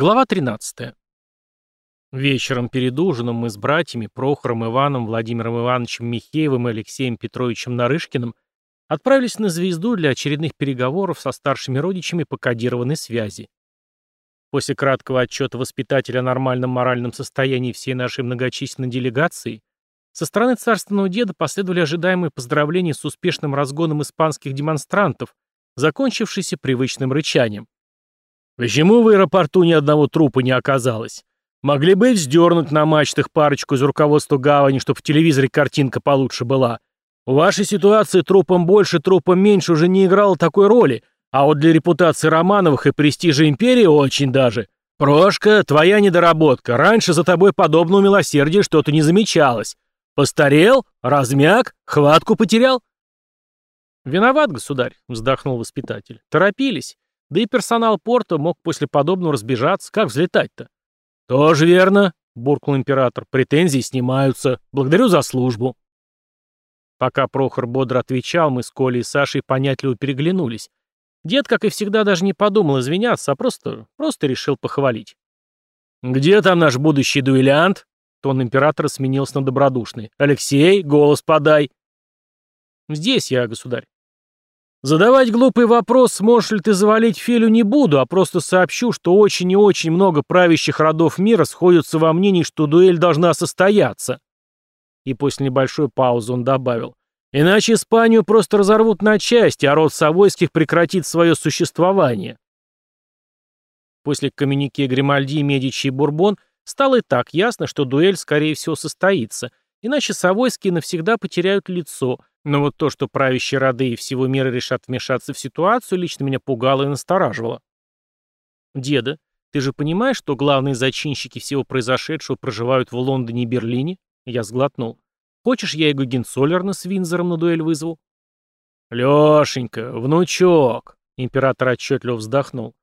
Глава 13. Вечером перед ужином мы с братьями Прохором Иваном, Владимиром Ивановичем Михеевым и Алексеем Петровичем Нарышкиным отправились на звезду для очередных переговоров со старшими родичами по кодированной связи. После краткого отчета воспитателя о нормальном моральном состоянии всей нашей многочисленной делегации, со стороны царственного деда последовали ожидаемые поздравления с успешным разгоном испанских демонстрантов, закончившиеся привычным рычанием. Почему в аэропорту ни одного трупа не оказалось? Могли бы вздернуть на мачтах парочку из руководства гавани, чтобы в телевизоре картинка получше была. В вашей ситуации трупом больше, трупом меньше уже не играло такой роли, а вот для репутации Романовых и престижа империи очень даже. Прошка, твоя недоработка. Раньше за тобой подобного милосердия что-то не замечалось. Постарел? Размяк? Хватку потерял? Виноват, государь, вздохнул воспитатель. Торопились. Да и персонал порта мог после подобного разбежаться. Как взлетать-то? Тоже верно, буркнул император. Претензии снимаются. Благодарю за службу. Пока Прохор бодро отвечал, мы с Колей и Сашей понятливо переглянулись. Дед, как и всегда, даже не подумал извиняться, а просто, просто решил похвалить. «Где там наш будущий дуэлянт?» Тон императора сменился на добродушный. «Алексей, голос подай!» «Здесь я, государь». Задавать глупый вопрос, сможешь ли ты завалить Фелю, не буду, а просто сообщу, что очень и очень много правящих родов мира сходятся во мнении, что дуэль должна состояться. И после небольшой паузы он добавил. Иначе Испанию просто разорвут на части, а род Савойских прекратит свое существование. После коммюнике Гримальди, Медичи и Бурбон стало и так ясно, что дуэль, скорее всего, состоится, иначе Савойские навсегда потеряют лицо, но вот то, что правящие роды и всего мира решат вмешаться в ситуацию, лично меня пугало и настораживало. «Деда, ты же понимаешь, что главные зачинщики всего произошедшего проживают в Лондоне и Берлине?» Я сглотнул. «Хочешь, я и Гогенцоллерна с Винзором на дуэль вызову?» «Лешенька, внучок!» Император отчетливо вздохнул.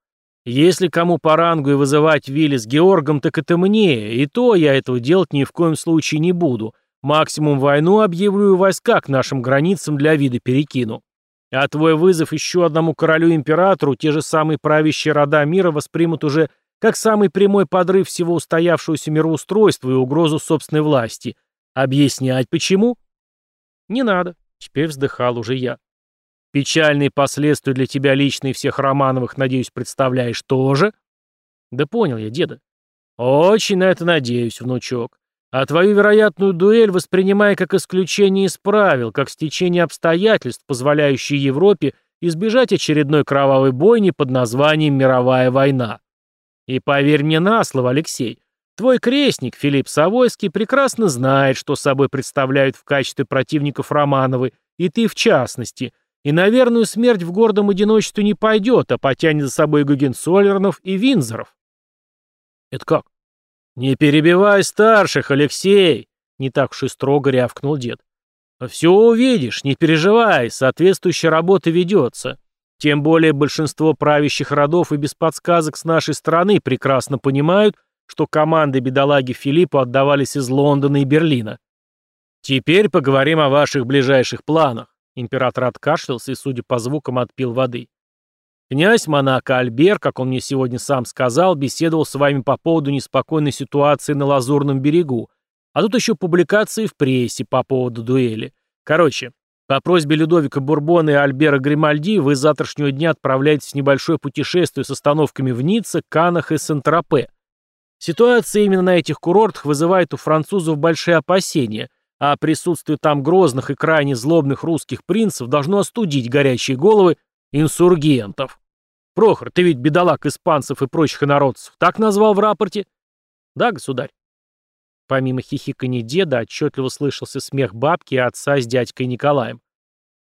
«Если кому по рангу и вызывать Вилли с Георгом, так это мне, и то я этого делать ни в коем случае не буду. Максимум войну объявлю и войска к нашим границам для вида перекину. А твой вызов еще одному королю-императору те же самые правящие рода мира воспримут уже как самый прямой подрыв всего устоявшегося мироустройства и угрозу собственной власти. Объяснять почему? Не надо. Теперь вздыхал уже я. Печальные последствия для тебя лично и всех Романовых, надеюсь, представляешь тоже? Да понял я, деда. Очень на это надеюсь, внучок. А твою вероятную дуэль воспринимай как исключение из правил, как стечение обстоятельств, позволяющие Европе избежать очередной кровавой бойни под названием «Мировая война». И поверь мне на слово, Алексей, твой крестник Филипп Савойский прекрасно знает, что собой представляют в качестве противников Романовы, и ты в частности, и на верную смерть в гордом одиночестве не пойдет, а потянет за собой Гогенцоллернов и Винзоров. Это как? «Не перебивай старших, Алексей!» — не так уж и строго рявкнул дед. «Все увидишь, не переживай, соответствующая работа ведется. Тем более большинство правящих родов и без подсказок с нашей стороны прекрасно понимают, что команды бедолаги Филиппа отдавались из Лондона и Берлина. Теперь поговорим о ваших ближайших планах». Император откашлялся и, судя по звукам, отпил воды. Князь Монако Альбер, как он мне сегодня сам сказал, беседовал с вами по поводу неспокойной ситуации на Лазурном берегу. А тут еще публикации в прессе по поводу дуэли. Короче, по просьбе Людовика Бурбона и Альбера Гримальди вы с завтрашнего дня отправляетесь в небольшое путешествие с остановками в Ницце, Канах и Сент-Тропе. Ситуация именно на этих курортах вызывает у французов большие опасения, а присутствие там грозных и крайне злобных русских принцев должно остудить горячие головы Инсургентов. Прохор, ты ведь бедолаг испанцев и прочих инородцев так назвал в рапорте? Да, государь. Помимо хихиканья деда отчетливо слышался смех бабки и отца с дядькой Николаем.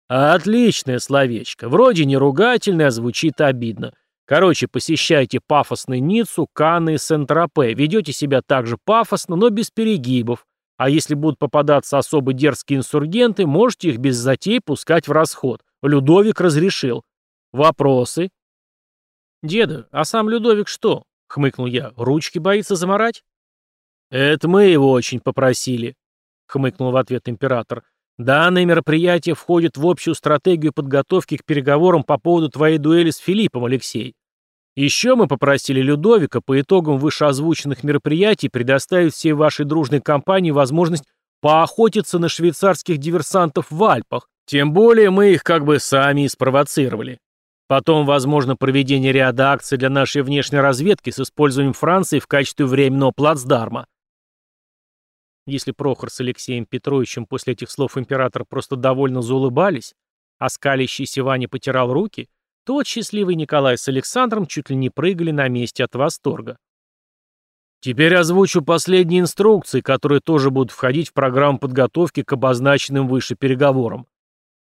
Отличное словечко. Вроде не ругательное, а звучит обидно. Короче, посещайте пафосный Ниццу, Канны и Сент-Тропе. Ведете себя так же пафосно, но без перегибов. А если будут попадаться особо дерзкие инсургенты, можете их без затей пускать в расход. Людовик разрешил. Вопросы? Деда, а сам Людовик что? Хмыкнул я. Ручки боится заморать? Это мы его очень попросили, хмыкнул в ответ император. Данное мероприятие входит в общую стратегию подготовки к переговорам по поводу твоей дуэли с Филиппом, Алексей. Еще мы попросили Людовика по итогам вышеозвученных мероприятий предоставить всей вашей дружной компании возможность поохотиться на швейцарских диверсантов в Альпах, тем более мы их как бы сами и спровоцировали. Потом, возможно, проведение ряда акций для нашей внешней разведки с использованием Франции в качестве временного плацдарма. Если Прохор с Алексеем Петровичем после этих слов императора просто довольно заулыбались, а скалящийся Ваня потирал руки, то вот счастливый Николай с Александром чуть ли не прыгали на месте от восторга. Теперь озвучу последние инструкции, которые тоже будут входить в программу подготовки к обозначенным выше переговорам.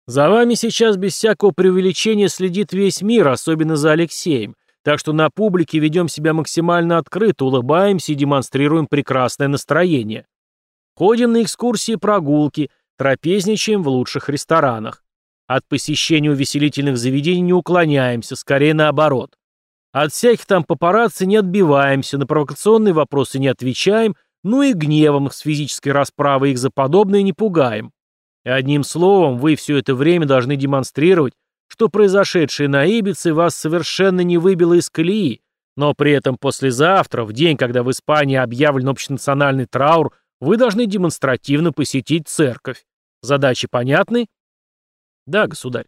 За вами сейчас без всякого преувеличения следит весь мир, особенно за Алексеем, так что на публике ведем себя максимально открыто, улыбаемся и демонстрируем прекрасное настроение. Ходим на экскурсии и прогулки, трапезничаем в лучших ресторанах. От посещения увеселительных заведений не уклоняемся, скорее наоборот. От всяких там папарацци не отбиваемся, на провокационные вопросы не отвечаем, ну и гневом с физической расправой их за подобное не пугаем. И одним словом, вы все это время должны демонстрировать, что произошедшее на Ибице вас совершенно не выбило из колеи, но при этом послезавтра, в день, когда в Испании объявлен общенациональный траур, вы должны демонстративно посетить церковь. Задачи понятны? Да, государь.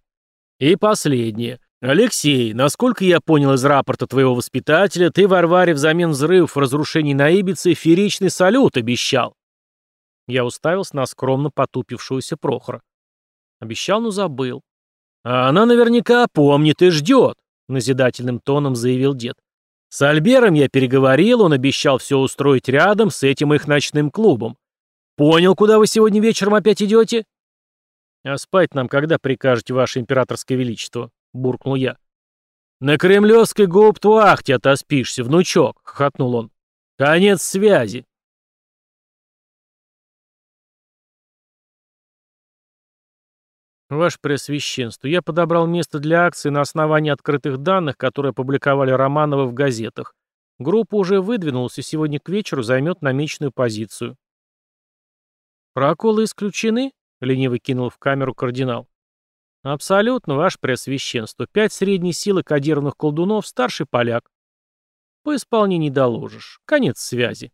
И последнее. «Алексей, насколько я понял из рапорта твоего воспитателя, ты Варваре взамен взрывов разрушений на Ибице фееричный салют обещал». Я уставился на скромно потупившуюся Прохора. Обещал, но забыл. «А она наверняка помнит и ждет», — назидательным тоном заявил дед. «С Альбером я переговорил, он обещал все устроить рядом с этим их ночным клубом. Понял, куда вы сегодня вечером опять идете?» «А спать нам когда прикажете, ваше императорское величество?» — буркнул я. «На кремлевской гауптвахте отоспишься, внучок», — хохотнул он. «Конец связи». Ваше Преосвященство, я подобрал место для акции на основании открытых данных, которые опубликовали Романовы в газетах. Группа уже выдвинулась и сегодня к вечеру займет намеченную позицию. «Проколы исключены?» — лениво кинул в камеру кардинал. Абсолютно, ваше преосвященство. Пять средней силы кодированных колдунов, старший поляк. По исполнению доложишь. Конец связи.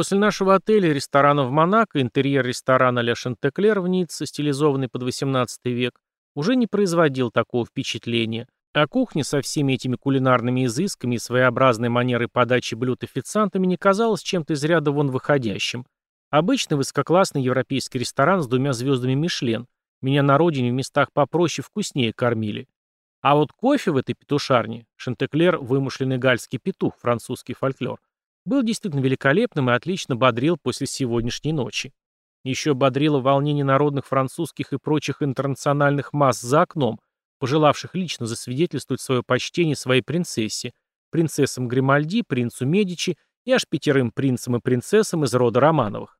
После нашего отеля и ресторана в Монако интерьер ресторана «Ля Шантеклер» в Ницце, стилизованный под XVIII век, уже не производил такого впечатления, а кухня со всеми этими кулинарными изысками и своеобразной манерой подачи блюд официантами не казалась чем-то из ряда вон выходящим – Обычный высококлассный европейский ресторан с двумя звездами Мишлен. Меня на родине в местах попроще вкуснее кормили. А вот кофе в этой петушарне, Шантеклер – вымышленный гальский петух, французский фольклор, был действительно великолепным и отлично бодрил после сегодняшней ночи. Еще бодрило волнение народных французских и прочих интернациональных масс за окном, пожелавших лично засвидетельствовать свое почтение своей принцессе, принцессам Гримальди, принцу Медичи и аж пятерым принцам и принцессам из рода Романовых.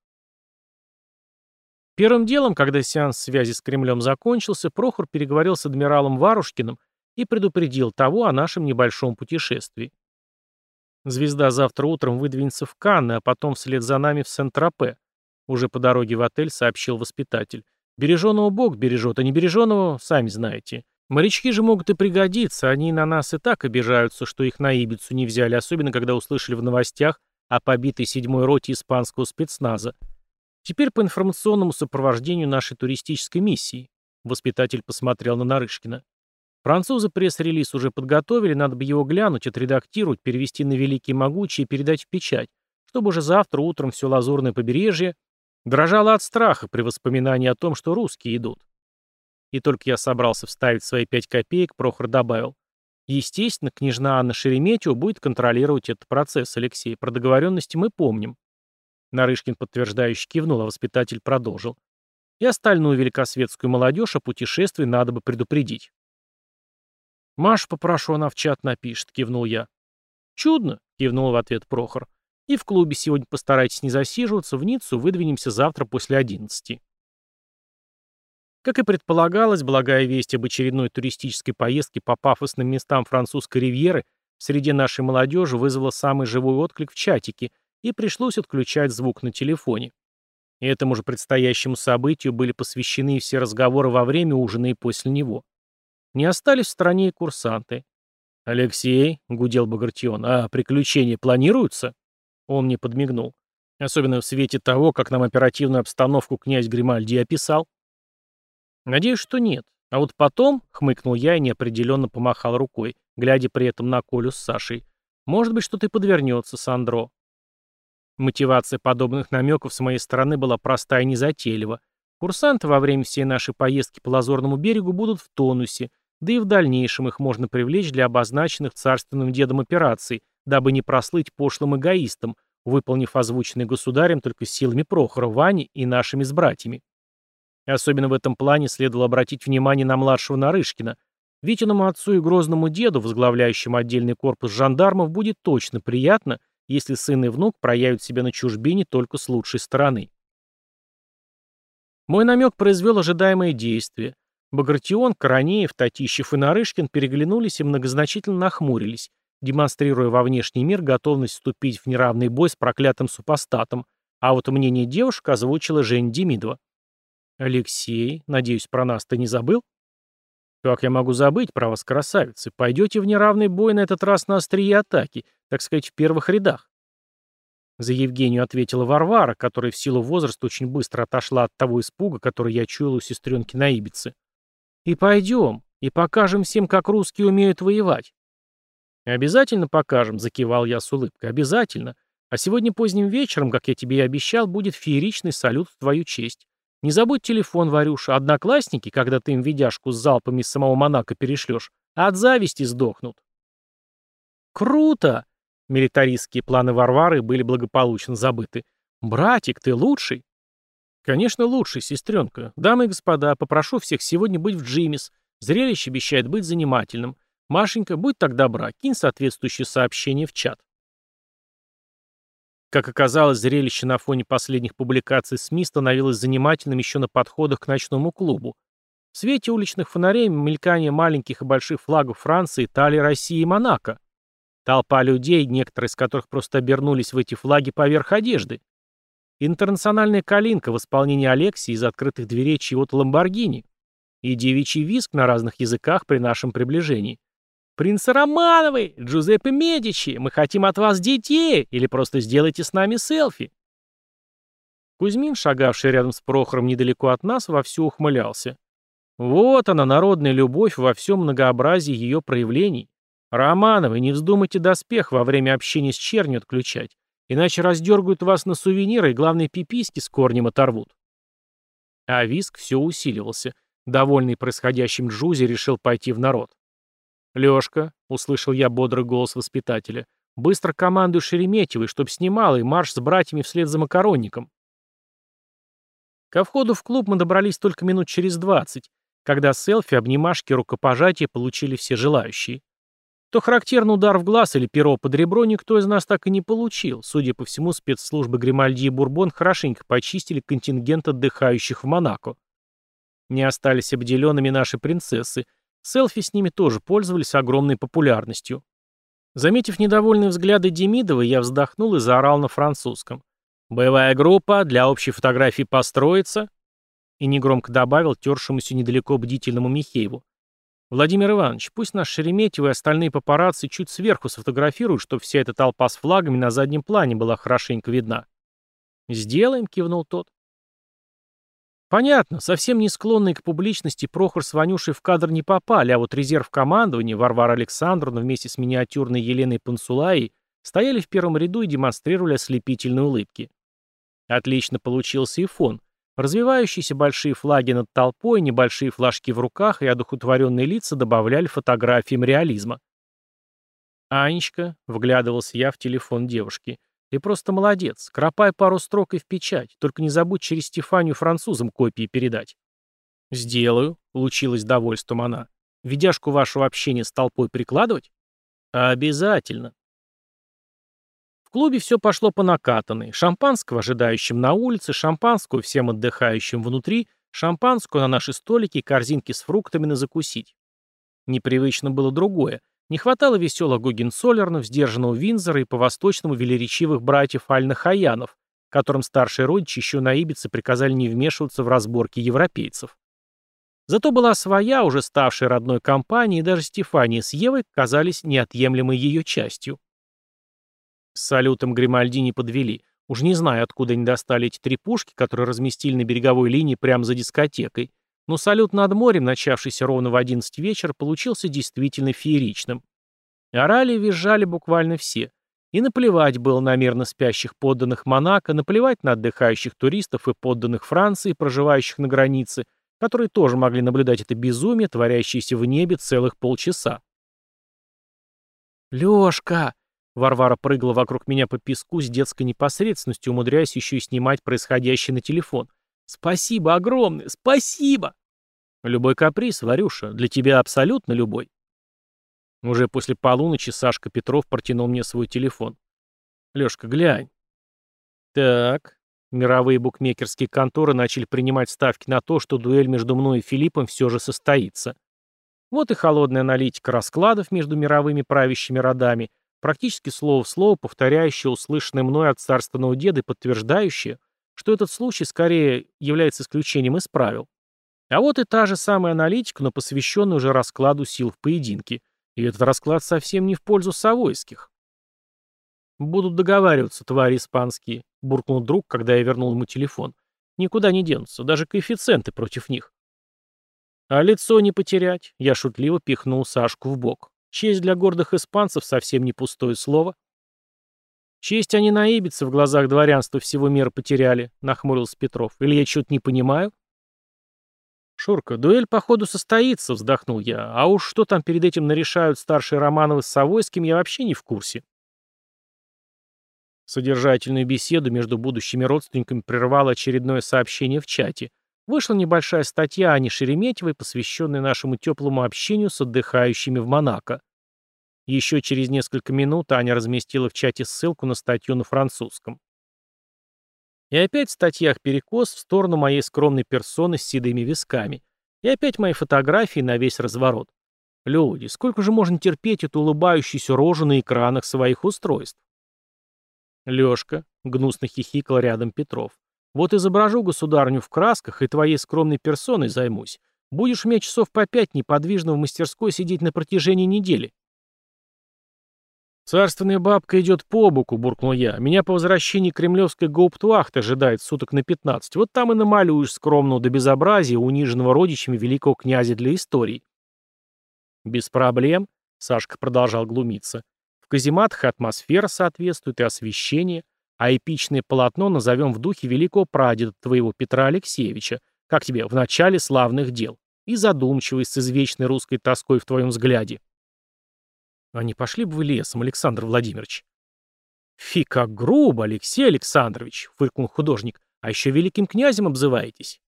Первым делом, когда сеанс связи с Кремлем закончился, Прохор переговорил с адмиралом Варушкиным и предупредил того о нашем небольшом путешествии. Звезда завтра утром выдвинется в Канны, а потом вслед за нами в Сент-Тропе. Уже по дороге в отель сообщил воспитатель. Береженого Бог бережет, а не береженого, сами знаете. Морячки же могут и пригодиться, они на нас и так обижаются, что их на Ибицу не взяли, особенно когда услышали в новостях о побитой седьмой роте испанского спецназа. Теперь по информационному сопровождению нашей туристической миссии. Воспитатель посмотрел на Нарышкина. Французы пресс-релиз уже подготовили, надо бы его глянуть, отредактировать, перевести на великий могучий и передать в печать, чтобы уже завтра утром все лазурное побережье дрожало от страха при воспоминании о том, что русские идут. И только я собрался вставить свои пять копеек, Прохор добавил. Естественно, княжна Анна Шереметьева будет контролировать этот процесс, Алексей. Про договоренности мы помним. Нарышкин подтверждающе кивнул, а воспитатель продолжил. И остальную великосветскую молодежь о путешествии надо бы предупредить. «Машу попрошу, она в чат напишет», — кивнул я. «Чудно», — кивнул в ответ Прохор. «И в клубе сегодня постарайтесь не засиживаться, в Ниццу выдвинемся завтра после одиннадцати». Как и предполагалось, благая весть об очередной туристической поездке по пафосным местам французской ривьеры среди нашей молодежи вызвала самый живой отклик в чатике, и пришлось отключать звук на телефоне. И этому же предстоящему событию были посвящены все разговоры во время ужина и после него. Не остались в стороне и курсанты. «Алексей», — гудел Багратион, — «а приключения планируются?» Он мне подмигнул. Особенно в свете того, как нам оперативную обстановку князь Гримальди описал. «Надеюсь, что нет. А вот потом», — хмыкнул я и неопределенно помахал рукой, глядя при этом на Колю с Сашей, «может быть, что-то и подвернется, Сандро». Мотивация подобных намеков с моей стороны была простая и незатейлива. Курсанты во время всей нашей поездки по Лазурному берегу будут в тонусе, да и в дальнейшем их можно привлечь для обозначенных царственным дедом операций, дабы не прослыть пошлым эгоистом, выполнив озвученный государем только силами Прохора, Вани и нашими с братьями. Особенно в этом плане следовало обратить внимание на младшего Нарышкина. Витиному отцу и грозному деду, возглавляющему отдельный корпус жандармов, будет точно приятно, если сын и внук проявят себя на чужбине только с лучшей стороны. Мой намек произвел ожидаемое действие. Багратион, Коронеев, Татищев и Нарышкин переглянулись и многозначительно нахмурились, демонстрируя во внешний мир готовность вступить в неравный бой с проклятым супостатом, а вот мнение девушек озвучила Жень Демидова. «Алексей, надеюсь, про нас ты не забыл?» «Как я могу забыть про вас, красавицы? Пойдете в неравный бой на этот раз на острие атаки, так сказать, в первых рядах». За Евгению ответила Варвара, которая в силу возраста очень быстро отошла от того испуга, который я чуял у сестренки на Ибице. «И пойдем, и покажем всем, как русские умеют воевать». «Обязательно покажем», — закивал я с улыбкой, — «обязательно. А сегодня поздним вечером, как я тебе и обещал, будет фееричный салют в твою честь. Не забудь телефон, Варюша, одноклассники, когда ты им видяшку с залпами из самого Монако перешлешь, от зависти сдохнут». «Круто!» Милитаристские планы Варвары были благополучно забыты. «Братик, ты лучший?» «Конечно, лучший, сестренка. Дамы и господа, попрошу всех сегодня быть в Джимис. Зрелище обещает быть занимательным. Машенька, будь так добра, кинь соответствующее сообщение в чат». Как оказалось, зрелище на фоне последних публикаций СМИ становилось занимательным еще на подходах к ночному клубу. В свете уличных фонарей мелькание маленьких и больших флагов Франции, Италии, России и Монако. Толпа людей, некоторые из которых просто обернулись в эти флаги поверх одежды. Интернациональная калинка в исполнении Алексии из открытых дверей чьего-то Ламборгини. И девичий виск на разных языках при нашем приближении. «Принцы Романовы! Джузеппе Медичи! Мы хотим от вас детей! Или просто сделайте с нами селфи!» Кузьмин, шагавший рядом с Прохором недалеко от нас, вовсю ухмылялся. Вот она, народная любовь во всем многообразии ее проявлений. «Романовы, не вздумайте доспех во время общения с чернью отключать, иначе раздергают вас на сувениры и, главные пиписьки с корнем оторвут». А виск все усиливался. Довольный происходящим Джузи решил пойти в народ. «Лёшка», — услышал я бодрый голос воспитателя, — «быстро командуй Шереметьевой, чтоб снимала, и марш с братьями вслед за макаронником». Ко входу в клуб мы добрались только минут через двадцать, когда селфи, обнимашки, рукопожатия получили все желающие то характерный удар в глаз или перо под ребро никто из нас так и не получил. Судя по всему, спецслужбы Гримальди и Бурбон хорошенько почистили контингент отдыхающих в Монако. Не остались обделенными наши принцессы. Селфи с ними тоже пользовались огромной популярностью. Заметив недовольные взгляды Демидова, я вздохнул и заорал на французском. «Боевая группа, для общей фотографии построится?» И негромко добавил тершемуся недалеко бдительному Михееву. «Владимир Иванович, пусть наш Шереметьево и остальные папарацци чуть сверху сфотографируют, чтобы вся эта толпа с флагами на заднем плане была хорошенько видна». «Сделаем», — кивнул тот. Понятно, совсем не склонные к публичности Прохор с Ванюшей в кадр не попали, а вот резерв командования, Варвара Александровна вместе с миниатюрной Еленой Пансулаей стояли в первом ряду и демонстрировали ослепительные улыбки. Отлично получился и фон. Развивающиеся большие флаги над толпой, небольшие флажки в руках и одухотворенные лица добавляли фотографиям реализма. «Анечка», — вглядывался я в телефон девушки, — «ты просто молодец. Кропай пару строк и в печать. Только не забудь через Стефанию французам копии передать». «Сделаю», — получилось довольством она. «Видяшку вашего общения с толпой прикладывать?» «Обязательно». В клубе все пошло по накатанной. Шампанского ожидающим на улице, шампанского всем отдыхающим внутри, шампанского на наши столики, корзинки с фруктами на закусить. Непривычно было другое. Не хватало веселых Гогенцоллернов, сдержанного Винзора и по-восточному велеречивых братьев Альнахаянов, которым старшие родичи еще на Ибице приказали не вмешиваться в разборки европейцев. Зато была своя, уже ставшая родной компанией, и даже Стефания с Евой казались неотъемлемой ее частью. С салютом Гримальди не подвели. Уж не знаю, откуда они достали эти три пушки, которые разместили на береговой линии прямо за дискотекой, но салют над морем, начавшийся ровно в 11 вечера, получился действительно фееричным. Орали и визжали буквально все. И наплевать было на мирно спящих подданных Монако, наплевать на отдыхающих туристов и подданных Франции, проживающих на границе, которые тоже могли наблюдать это безумие, творящееся в небе целых полчаса. «Лёшка!» Варвара прыгала вокруг меня по песку с детской непосредственностью, умудряясь еще и снимать происходящее на телефон. «Спасибо огромное! Спасибо!» «Любой каприз, Варюша, для тебя абсолютно любой». Уже после полуночи Сашка Петров протянул мне свой телефон. «Лёшка, глянь». «Так». Мировые букмекерские конторы начали принимать ставки на то, что дуэль между мной и Филиппом все же состоится. Вот и холодная аналитика раскладов между мировыми правящими родами, практически слово в слово повторяющая услышанное мной от царственного деда и подтверждающая, что этот случай скорее является исключением из правил. А вот и та же самая аналитика, но посвященная уже раскладу сил в поединке. И этот расклад совсем не в пользу Савойских. «Будут договариваться, твари испанские», — буркнул друг, когда я вернул ему телефон. «Никуда не денутся, даже коэффициенты против них». «А лицо не потерять», — я шутливо пихнул Сашку в бок. «Честь для гордых испанцев совсем не пустое слово». «Честь они на Ибице в глазах дворянства всего мира потеряли», — нахмурился Петров. «Или я что-то не понимаю?» «Шурка, дуэль, походу, состоится», — вздохнул я. «А уж что там перед этим нарешают старшие Романовы с Савойским, я вообще не в курсе». Содержательную беседу между будущими родственниками прервало очередное сообщение в чате. Вышла небольшая статья Ани Шереметьевой, посвященная нашему теплому общению с отдыхающими в Монако. Еще через несколько минут Аня разместила в чате ссылку на статью на французском. И опять в статьях перекос в сторону моей скромной персоны с седыми висками. И опять мои фотографии на весь разворот. Люди, сколько же можно терпеть эту улыбающуюся рожу на экранах своих устройств? Лёшка, гнусно хихикал рядом Петров. Вот изображу государню в красках и твоей скромной персоной займусь. Будешь у меня часов по пять неподвижно в мастерской сидеть на протяжении недели. «Царственная бабка идет по боку», — буркнул я. «Меня по возвращении кремлевской гауптвахты ожидает суток на пятнадцать. Вот там и намалюешь скромного до безобразия, униженного родичами великого князя для истории». «Без проблем», — Сашка продолжал глумиться. «В казематах атмосфера соответствует и освещение, а эпичное полотно назовем в духе великого прадеда твоего Петра Алексеевича, как тебе, в начале славных дел, и задумчивость с извечной русской тоской в твоем взгляде». А не пошли бы вы лесом, Александр Владимирович? Фи, как грубо, Алексей Александрович, фыркнул художник. А еще великим князем обзываетесь.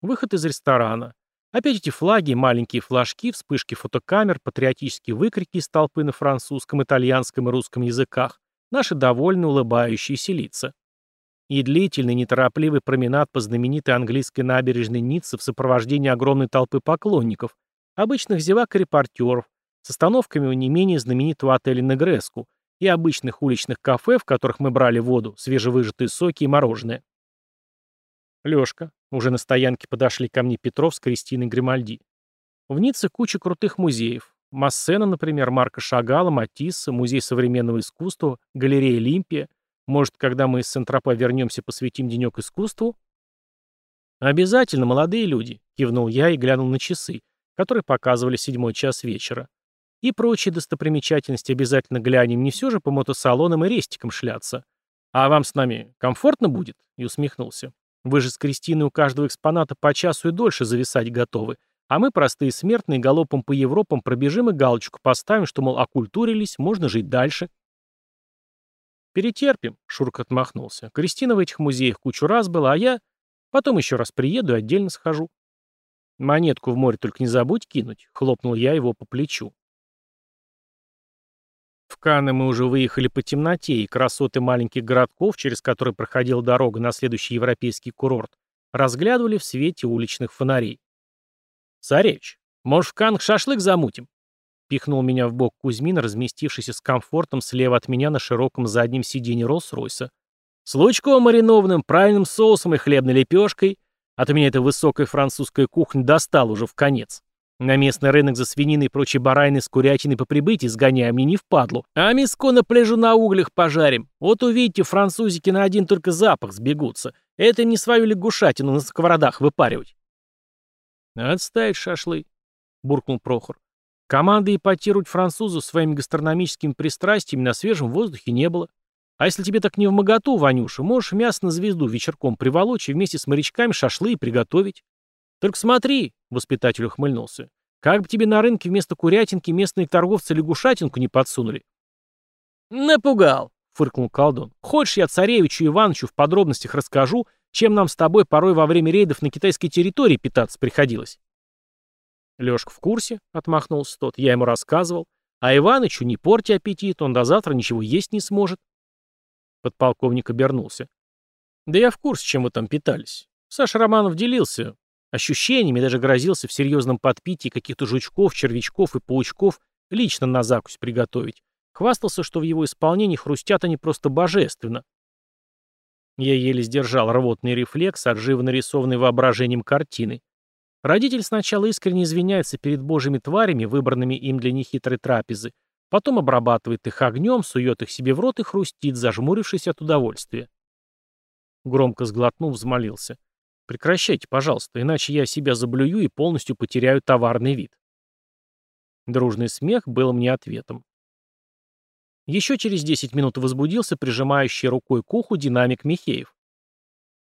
Выход из ресторана. Опять эти флаги, маленькие флажки, вспышки фотокамер, патриотические выкрики из толпы на французском, итальянском и русском языках, наши довольно улыбающиеся лица. И длительный, неторопливый променад по знаменитой английской набережной Ниццы в сопровождении огромной толпы поклонников, обычных зевак и репортеров, с остановками у не менее знаменитого отеля Негреску и обычных уличных кафе, в которых мы брали воду, свежевыжатые соки и мороженое. Лёшка. Уже на стоянке подошли ко мне Петров с Кристиной Гримальди. В Ницце куча крутых музеев. Массена, например, Марка Шагала, Матисса, Музей современного искусства, Галерея Олимпия. Может, когда мы из Центропа вернемся, посвятим денек искусству? Обязательно, молодые люди, кивнул я и глянул на часы которые показывали седьмой час вечера. И прочие достопримечательности обязательно глянем, не все же по мотосалонам и рестикам шляться. А вам с нами комфортно будет? И усмехнулся. Вы же с Кристиной у каждого экспоната по часу и дольше зависать готовы. А мы, простые смертные, галопом по Европам пробежим и галочку поставим, что, мол, окультурились, можно жить дальше. «Перетерпим», — Шурка отмахнулся. «Кристина в этих музеях кучу раз была, а я потом еще раз приеду и отдельно схожу». «Монетку в море только не забудь кинуть», — хлопнул я его по плечу. Канны мы уже выехали по темноте, и красоты маленьких городков, через которые проходила дорога на следующий европейский курорт, разглядывали в свете уличных фонарей. «Царевич, может, в Каннах шашлык замутим?» Пихнул меня в бок Кузьмин, разместившийся с комфортом слева от меня на широком заднем сиденье Роллс-Ройса. «С лучком маринованным, правильным соусом и хлебной лепешкой. А то меня эта высокая французская кухня достала уже в конец. На местный рынок за свининой и прочей барайны с курятиной по прибытии сгоняем, мне не впадлу. А миско на пляжу на углях пожарим. Вот увидите, французики на один только запах сбегутся. Это не свою лягушатину на сковородах выпаривать. «Отставить шашлы», — буркнул Прохор. Команды ипотировать французов своими гастрономическими пристрастиями на свежем воздухе не было. А если тебе так не в моготу, Ванюша, можешь мясо на звезду вечерком приволочь и вместе с морячками шашлы и приготовить. Только смотри, — воспитатель ухмыльнулся, — как бы тебе на рынке вместо курятинки местные торговцы лягушатинку не подсунули. Напугал, — фыркнул колдун. Хочешь, я царевичу Ивановичу в подробностях расскажу, чем нам с тобой порой во время рейдов на китайской территории питаться приходилось? Лёшка в курсе, — отмахнулся тот, — я ему рассказывал. А Иванычу не порти аппетит, он до завтра ничего есть не сможет. Подполковник обернулся. Да я в курсе, чем вы там питались. Саша Романов делился ощущениями, даже грозился в серьезном подпитии каких-то жучков, червячков и паучков лично на закусь приготовить. Хвастался, что в его исполнении хрустят они просто божественно. Я еле сдержал рвотный рефлекс от живо нарисованной воображением картины. Родитель сначала искренне извиняется перед божьими тварями, выбранными им для нехитрой трапезы, потом обрабатывает их огнем, сует их себе в рот и хрустит, зажмурившись от удовольствия. Громко сглотнув, взмолился. «Прекращайте, пожалуйста, иначе я себя заблюю и полностью потеряю товарный вид». Дружный смех был мне ответом. Еще через 10 минут возбудился прижимающий рукой к уху динамик Михеев.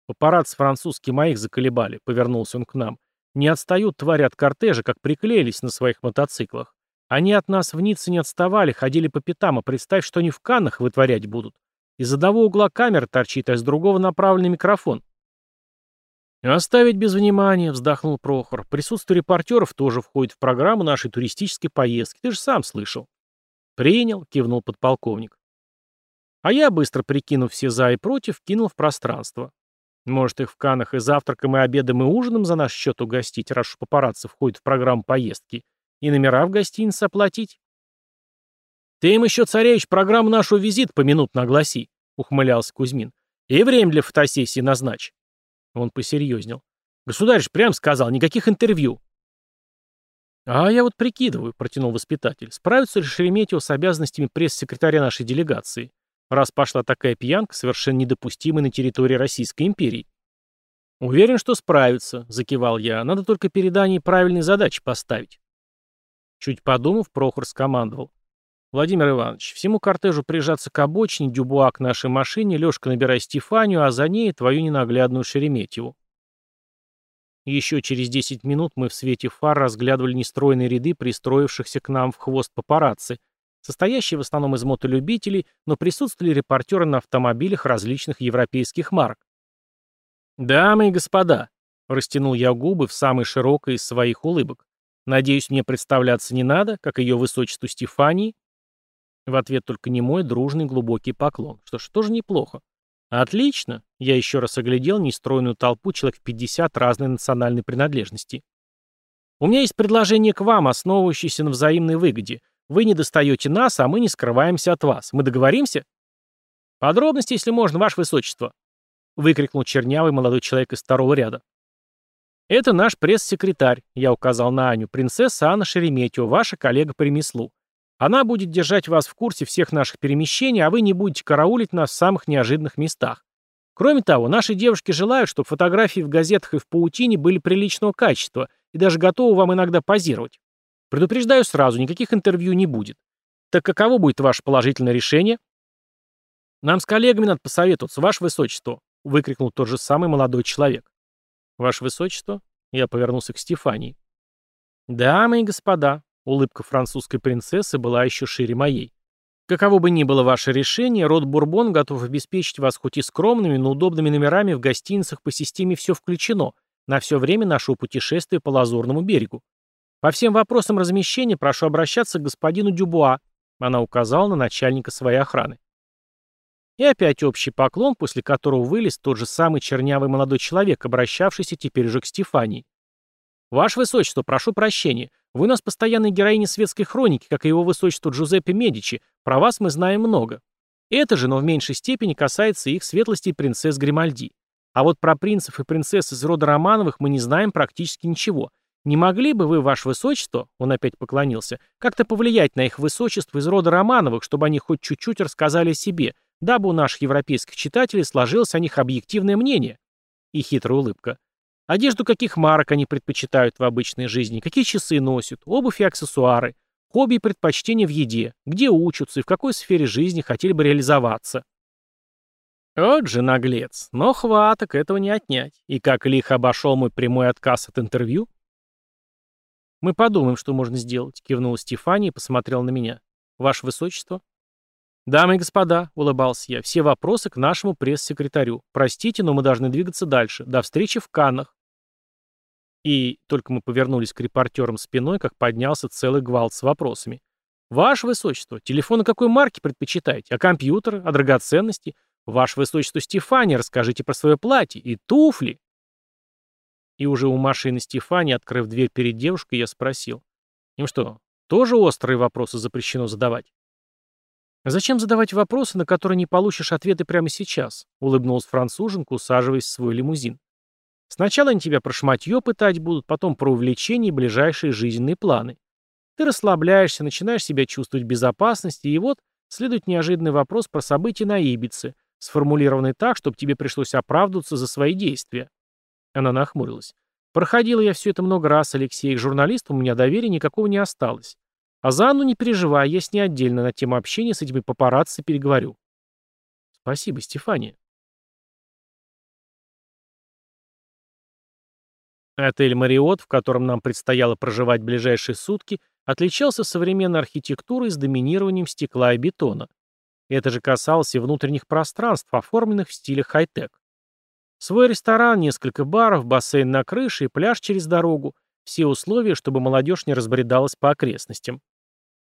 «Папарацци французские моих заколебали», — повернулся он к нам. Не отстают твари от кортежа, как приклеились на своих мотоциклах. Они от нас в Ницце не отставали, ходили по пятам, а представь, что они в Каннах вытворять будут. Из одного угла камера торчит, а из другого направленный микрофон. «Оставить без внимания», — вздохнул Прохор. «Присутствие репортеров тоже входит в программу нашей туристической поездки. Ты же сам слышал». «Принял», — кивнул подполковник. А я, быстро прикинув все за и против, кинул в пространство. Может, их в Канах и завтраком, и обедом, и ужином за наш счет угостить, раз уж папарацци входит в программу поездки, и номера в гостинице оплатить? «Ты им еще, царевич, программу нашего визит поминутно огласи», — ухмылялся Кузьмин. «И время для фотосессии назначь». Он посерьезнел. «Государь ж прям сказал, никаких интервью». «А я вот прикидываю», — протянул воспитатель, «справится ли Шереметьево с обязанностями пресс-секретаря нашей делегации? раз пошла такая пьянка, совершенно недопустимая на территории Российской империи. «Уверен, что справится», — закивал я. «Надо только передание правильной задачи поставить». Чуть подумав, Прохор скомандовал. «Владимир Иванович, всему кортежу прижаться к обочине, Дюбуа к нашей машине, Лешка набирай Стефанию, а за ней твою ненаглядную Шереметьеву». Еще через 10 минут мы в свете фар разглядывали нестроенные ряды пристроившихся к нам в хвост папарацци, состоящий в основном из мотолюбителей, но присутствовали репортеры на автомобилях различных европейских марок. «Дамы и господа», — растянул я губы в самой широкой из своих улыбок, «надеюсь, мне представляться не надо, как ее высочеству Стефании?» В ответ только не мой дружный глубокий поклон. Что ж, тоже неплохо. «Отлично!» — я еще раз оглядел нестроенную толпу человек в 50 разной национальной принадлежности. «У меня есть предложение к вам, основывающееся на взаимной выгоде. Вы не достаете нас, а мы не скрываемся от вас. Мы договоримся? Подробности, если можно, ваше высочество. Выкрикнул чернявый молодой человек из второго ряда. Это наш пресс-секретарь, я указал на Аню, принцесса Анна Шереметьева, ваша коллега по ремеслу. Она будет держать вас в курсе всех наших перемещений, а вы не будете караулить нас в самых неожиданных местах. Кроме того, наши девушки желают, чтобы фотографии в газетах и в паутине были приличного качества и даже готовы вам иногда позировать. Предупреждаю сразу, никаких интервью не будет. Так каково будет ваше положительное решение? Нам с коллегами надо посоветоваться, ваше высочество, выкрикнул тот же самый молодой человек. Ваше высочество? Я повернулся к Стефании. Дамы и господа, улыбка французской принцессы была еще шире моей. Каково бы ни было ваше решение, род Бурбон готов обеспечить вас хоть и скромными, но удобными номерами в гостиницах по системе «Все включено» на все время нашего путешествия по Лазурному берегу. По всем вопросам размещения прошу обращаться к господину Дюбуа. Она указала на начальника своей охраны. И опять общий поклон, после которого вылез тот же самый чернявый молодой человек, обращавшийся теперь уже к Стефании. «Ваше Высочество, прошу прощения. Вы у нас постоянная героиня светской хроники, как и его Высочество Джузеппе Медичи. Про вас мы знаем много. Это же, но в меньшей степени касается их светлости принцесс Гримальди. А вот про принцев и принцесс из рода Романовых мы не знаем практически ничего. Не могли бы вы, ваше высочество, он опять поклонился, как-то повлиять на их высочество из рода Романовых, чтобы они хоть чуть-чуть рассказали о себе, дабы у наших европейских читателей сложилось о них объективное мнение? И хитрая улыбка. Одежду каких марок они предпочитают в обычной жизни, какие часы носят, обувь и аксессуары, хобби и предпочтения в еде, где учатся и в какой сфере жизни хотели бы реализоваться. Вот же наглец, но хваток этого не отнять. И как лихо обошел мой прямой отказ от интервью? «Мы подумаем, что можно сделать», — кивнула Стефания и посмотрел на меня. «Ваше Высочество?» «Дамы и господа», — улыбался я, — «все вопросы к нашему пресс-секретарю. Простите, но мы должны двигаться дальше. До встречи в Каннах». И только мы повернулись к репортерам спиной, как поднялся целый гвалт с вопросами. «Ваше Высочество, телефоны какой марки предпочитаете? А компьютеры? А драгоценности? Ваше Высочество Стефания, расскажите про свое платье и туфли!» И уже у машины Стефани, открыв дверь перед девушкой, я спросил. Им что, тоже острые вопросы запрещено задавать? «Зачем задавать вопросы, на которые не получишь ответы прямо сейчас?» — улыбнулась француженка, усаживаясь в свой лимузин. «Сначала они тебя про шматье пытать будут, потом про увлечения и ближайшие жизненные планы. Ты расслабляешься, начинаешь себя чувствовать в безопасности, и вот следует неожиданный вопрос про события на Ибице, сформулированный так, чтобы тебе пришлось оправдываться за свои действия. Она нахмурилась. Проходила я все это много раз, Алексей, к журналистам у меня доверия никакого не осталось. А за Анну не переживай, я с ней отдельно на тему общения с этими папарацци переговорю. Спасибо, Стефания. Отель «Мариот», в котором нам предстояло проживать ближайшие сутки, отличался современной архитектурой с доминированием стекла и бетона. Это же касалось и внутренних пространств, оформленных в стиле хай-тек. Свой ресторан, несколько баров, бассейн на крыше и пляж через дорогу. Все условия, чтобы молодежь не разбредалась по окрестностям.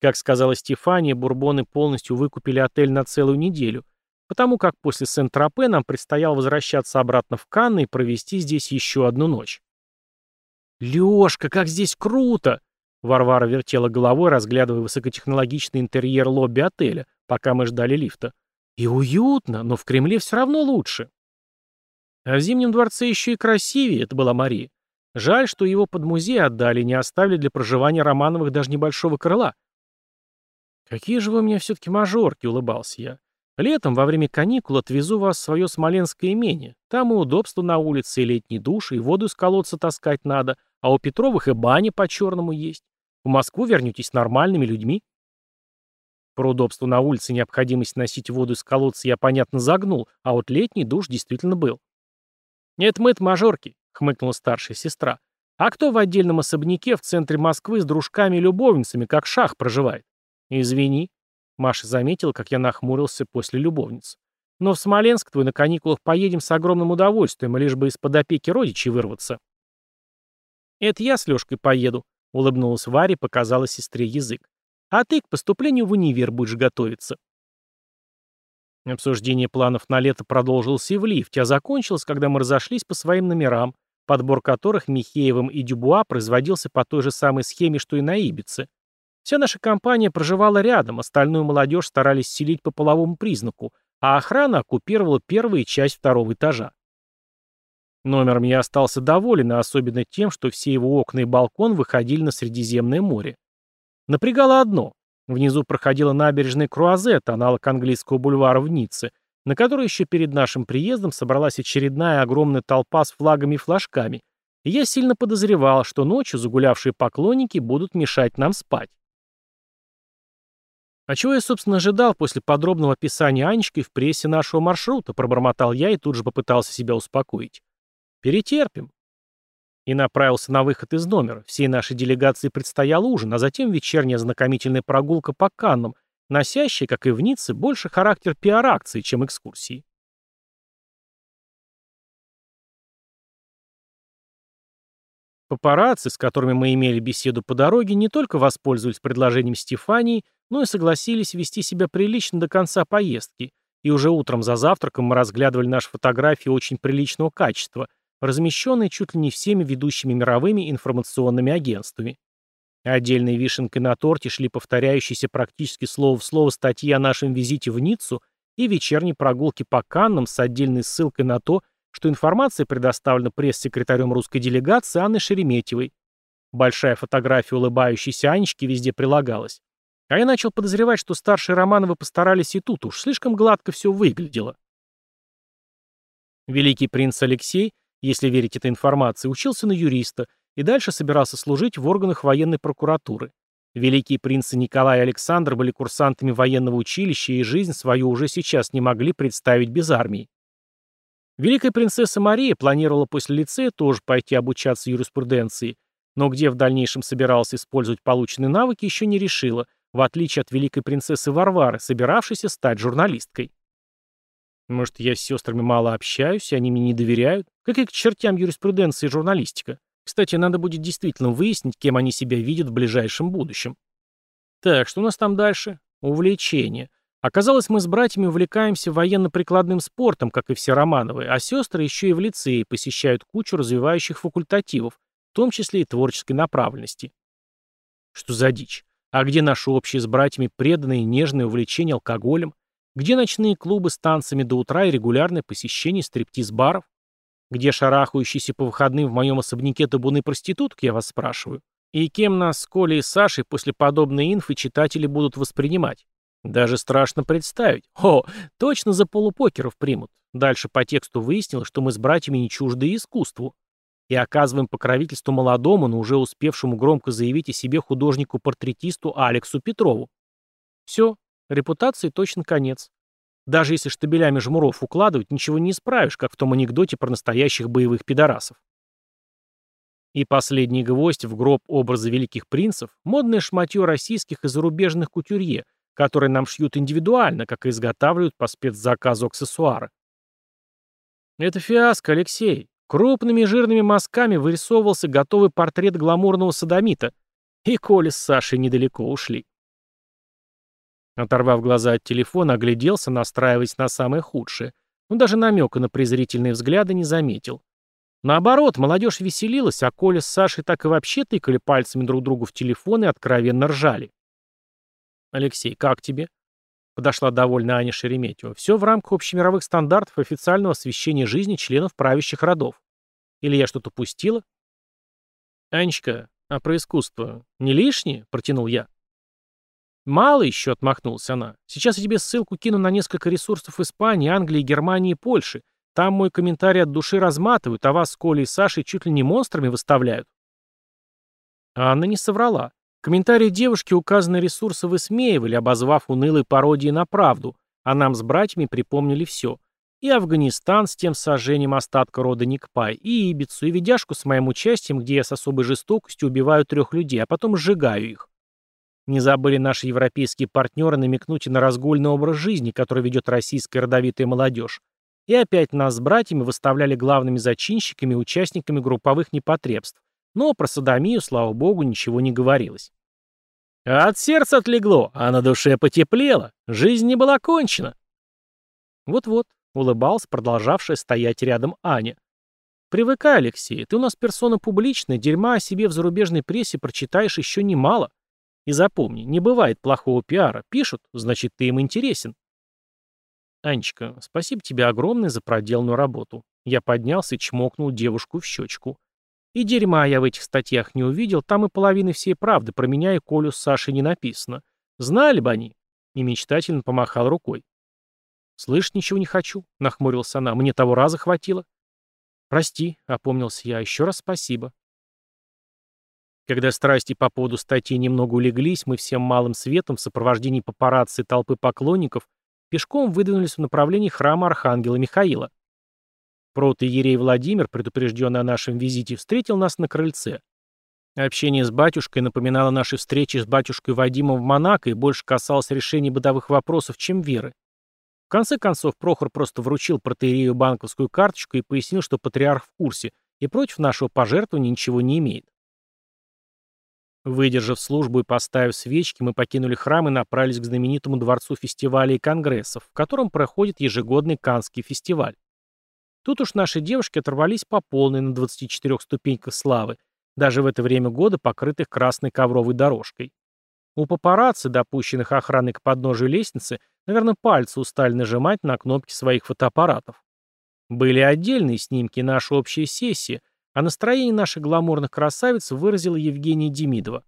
Как сказала Стефания, бурбоны полностью выкупили отель на целую неделю, потому как после Сент-Тропе нам предстояло возвращаться обратно в Канны и провести здесь еще одну ночь. «Лешка, как здесь круто!» Варвара вертела головой, разглядывая высокотехнологичный интерьер лобби отеля, пока мы ждали лифта. «И уютно, но в Кремле все равно лучше». А в Зимнем дворце еще и красивее, это была Мария. Жаль, что его под музей отдали не оставили для проживания Романовых даже небольшого крыла. «Какие же вы у меня все-таки мажорки», — улыбался я. «Летом, во время каникул, отвезу вас в свое смоленское имение. Там и удобство на улице, и летний душ, и воду из колодца таскать надо, а у Петровых и баня по-черному есть. В Москву вернетесь нормальными людьми». Про удобство на улице и необходимость носить воду из колодца я, понятно, загнул, а вот летний душ действительно был. «Нет, мы-то мажорки», — хмыкнула старшая сестра. «А кто в отдельном особняке в центре Москвы с дружками и любовницами, как шах, проживает?» «Извини», — Маша заметила, как я нахмурился после любовниц. «Но в Смоленск твой на каникулах поедем с огромным удовольствием, лишь бы из-под опеки родичей вырваться». «Это я с Лёшкой поеду», — улыбнулась Варя показала сестре язык. «А ты к поступлению в универ будешь готовиться». Обсуждение планов на лето продолжилось и в лифте, а закончилось, когда мы разошлись по своим номерам, подбор которых Михеевым и Дюбуа производился по той же самой схеме, что и на Ибице. Вся наша компания проживала рядом, остальную молодежь старались селить по половому признаку, а охрана оккупировала первую часть второго этажа. Номером я остался доволен, особенно тем, что все его окна и балкон выходили на Средиземное море. Напрягало одно Внизу проходила набережная Круазет, аналог английского бульвара в Ницце, на которой еще перед нашим приездом собралась очередная огромная толпа с флагами и флажками, и я сильно подозревал, что ночью загулявшие поклонники будут мешать нам спать. А чего я, собственно, ожидал после подробного описания Анечки в прессе нашего маршрута, пробормотал я и тут же попытался себя успокоить. Перетерпим и направился на выход из номера. Всей нашей делегации предстоял ужин, а затем вечерняя знакомительная прогулка по Каннам, носящая, как и в Ницце, больше характер пиар-акции, чем экскурсии. Папарацци, с которыми мы имели беседу по дороге, не только воспользовались предложением Стефании, но и согласились вести себя прилично до конца поездки, и уже утром за завтраком мы разглядывали наши фотографии очень приличного качества – размещенные чуть ли не всеми ведущими мировыми информационными агентствами. Отдельной вишенкой на торте шли повторяющиеся практически слово в слово статьи о нашем визите в Ниццу и вечерней прогулке по Каннам с отдельной ссылкой на то, что информация предоставлена пресс-секретарем русской делегации Анной Шереметьевой. Большая фотография улыбающейся Анечки везде прилагалась. А я начал подозревать, что старшие Романовы постарались и тут уж, слишком гладко все выглядело. Великий принц Алексей, если верить этой информации, учился на юриста и дальше собирался служить в органах военной прокуратуры. Великие принцы Николай и Александр были курсантами военного училища и жизнь свою уже сейчас не могли представить без армии. Великая принцесса Мария планировала после лицея тоже пойти обучаться юриспруденции, но где в дальнейшем собиралась использовать полученные навыки, еще не решила, в отличие от великой принцессы Варвары, собиравшейся стать журналисткой. Может, я с сестрами мало общаюсь, и они мне не доверяют? Какие к чертям юриспруденция и журналистика? Кстати, надо будет действительно выяснить, кем они себя видят в ближайшем будущем. Так, что у нас там дальше? Увлечение. Оказалось, мы с братьями увлекаемся военно-прикладным спортом, как и все Романовы, а сестры еще и в лицее посещают кучу развивающих факультативов, в том числе и творческой направленности. Что за дичь? А где наши общие с братьями преданные и нежные увлечения алкоголем? Где ночные клубы с танцами до утра и регулярное посещение стриптиз-баров? Где шарахающиеся по выходным в моем особняке табуны проституток, я вас спрашиваю? И кем нас Колей и Сашей после подобной инфы читатели будут воспринимать? Даже страшно представить. О, точно за полупокеров примут. Дальше по тексту выяснилось, что мы с братьями не чужды искусству. И оказываем покровительство молодому, но уже успевшему громко заявить о себе художнику-портретисту Алексу Петрову. Все, Репутации точно конец. Даже если штабелями жмуров укладывать, ничего не исправишь, как в том анекдоте про настоящих боевых пидорасов. И последний гвоздь в гроб образа великих принцев – модное шматье российских и зарубежных кутюрье, которые нам шьют индивидуально, как и изготавливают по спецзаказу аксессуары. Это фиаско, Алексей. Крупными жирными мазками вырисовывался готовый портрет гламурного садомита. И Коля с Сашей недалеко ушли. Оторвав глаза от телефона, огляделся, настраиваясь на самое худшее, но даже намека на презрительные взгляды не заметил. Наоборот, молодежь веселилась, а Коля с Сашей так и вообще тыкали пальцами друг другу в телефон и откровенно ржали. «Алексей, как тебе?» Подошла довольно Аня Шереметьева. «Все в рамках общемировых стандартов официального освещения жизни членов правящих родов. Или я что-то пустила?» «Анечка, а про искусство не лишнее?» — протянул я. «Мало еще», — отмахнулась она. «Сейчас я тебе ссылку кину на несколько ресурсов Испании, Англии, Германии и Польши. Там мой комментарий от души разматывают, а вас с Колей и Сашей чуть ли не монстрами выставляют». Анна не соврала. Комментарии девушки указанные ресурсы высмеивали, обозвав унылой пародией на правду, а нам с братьями припомнили все. И Афганистан с тем сожжением остатка рода Никпай, и Ибицу, и видяшку с моим участием, где я с особой жестокостью убиваю трех людей, а потом сжигаю их. Не забыли наши европейские партнеры намекнуть и на разгульный образ жизни, который ведет российская родовитая молодежь. И опять нас с братьями выставляли главными зачинщиками и участниками групповых непотребств. Но про садомию, слава богу, ничего не говорилось. от сердца отлегло, а на душе потеплело. Жизнь не была кончена. Вот-вот, улыбалась продолжавшая стоять рядом Аня. Привыкай, Алексей, ты у нас персона публичная, дерьма о себе в зарубежной прессе прочитаешь еще немало. И запомни, не бывает плохого пиара. Пишут, значит, ты им интересен. Анечка, спасибо тебе огромное за проделанную работу. Я поднялся и чмокнул девушку в щечку. И дерьма я в этих статьях не увидел, там и половины всей правды про меня и Колю с Сашей не написано. Знали бы они. И мечтательно помахал рукой. «Слышь, ничего не хочу», — нахмурился она. «Мне того раза хватило». «Прости», — опомнился я. «Еще раз спасибо». Когда страсти по поводу статьи немного улеглись, мы всем малым светом в сопровождении папарацци толпы поклонников пешком выдвинулись в направлении храма Архангела Михаила. Протоиерей Владимир, предупрежденный о нашем визите, встретил нас на крыльце. Общение с батюшкой напоминало наши встречи с батюшкой Вадимом в Монако и больше касалось решения бытовых вопросов, чем веры. В конце концов, Прохор просто вручил протеерею банковскую карточку и пояснил, что патриарх в курсе и против нашего пожертвования ничего не имеет. Выдержав службу и поставив свечки, мы покинули храм и направились к знаменитому дворцу фестивалей и конгрессов, в котором проходит ежегодный Канский фестиваль. Тут уж наши девушки оторвались по полной на 24 ступеньках славы, даже в это время года покрытых красной ковровой дорожкой. У папарацци, допущенных охраной к подножию лестницы, наверное, пальцы устали нажимать на кнопки своих фотоаппаратов. Были отдельные снимки нашей общей сессии, а настроение наших гламурных красавиц выразила Евгения Демидова.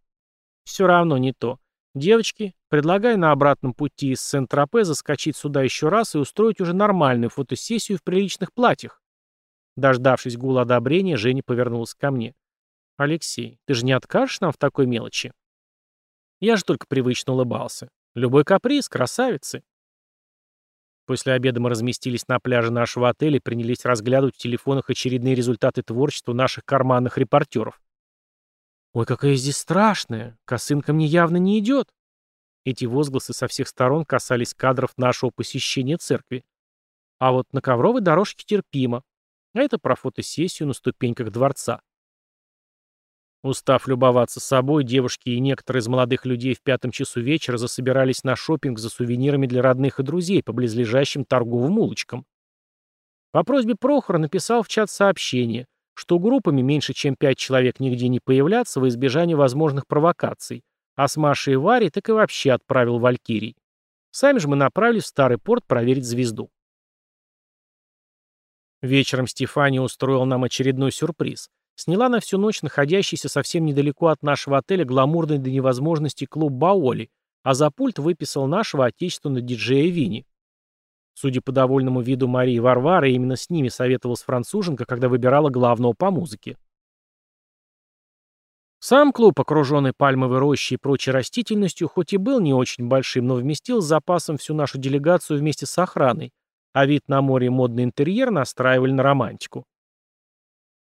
Все равно не то. Девочки, предлагаю на обратном пути из Сент-Тропе заскочить сюда еще раз и устроить уже нормальную фотосессию в приличных платьях. Дождавшись гула одобрения, Женя повернулась ко мне. «Алексей, ты же не откажешь нам в такой мелочи?» Я же только привычно улыбался. Любой каприз, красавицы. После обеда мы разместились на пляже нашего отеля и принялись разглядывать в телефонах очередные результаты творчества наших карманных репортеров. «Ой, какая здесь страшная! Косынка мне явно не идет!» Эти возгласы со всех сторон касались кадров нашего посещения церкви. А вот на ковровой дорожке терпимо. А это про фотосессию на ступеньках дворца. Устав любоваться собой, девушки и некоторые из молодых людей в пятом часу вечера засобирались на шопинг за сувенирами для родных и друзей по близлежащим торговым улочкам. По просьбе Прохора написал в чат сообщение, что группами меньше чем пять человек нигде не появляться во избежание возможных провокаций, а с Машей и Варей так и вообще отправил Валькирий. Сами же мы направились в старый порт проверить звезду. Вечером Стефания устроил нам очередной сюрприз. Сняла на всю ночь находящийся совсем недалеко от нашего отеля гламурный до невозможности клуб Баоли, а за пульт выписал нашего отечественного диджея Вини. Судя по довольному виду Марии Варвары, именно с ними советовалась француженка, когда выбирала главного по музыке. Сам клуб, окруженный пальмовой рощей и прочей растительностью, хоть и был не очень большим, но вместил с запасом всю нашу делегацию вместе с охраной, а вид на море и модный интерьер настраивали на романтику.